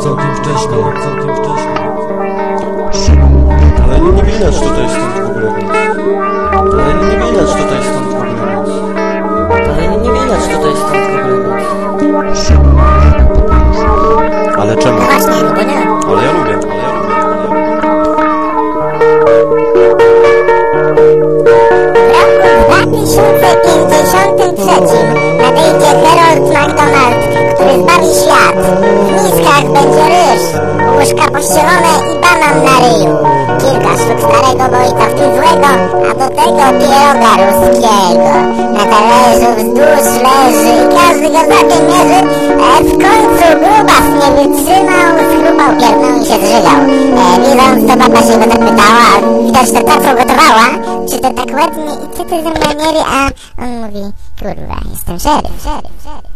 całkiem wcześnie, całkiem wcześnie. Ale nie widać tutaj stąd w ogóle nic. Ale nie widać tutaj stąd w ogóle nic. Ale nie widać tutaj stąd w ogóle nic. Ale czemu? No właśnie, no bo nie. Ale ja lubię, ale ja lubię. nadejdzie Harold McDonald, który zbawi świat. Nisk Strach będzie ryż, łóżka pościelone i banan na ryju. Kilka sztuk starego bojka, w tym złego, a do tego pieroga ruskiego. Na talerzu wzdłuż leży i każdy go mierzy. e, w końcu grubas nie wytrzymał, schrupał, piernął i się zżygał. E, widząc to baba się go zapytała, widocznie tak gotowała, czy to tak ładnie i co to za maniery, a on mówi, kurwa, jestem szeryf, szeryf, szeryf.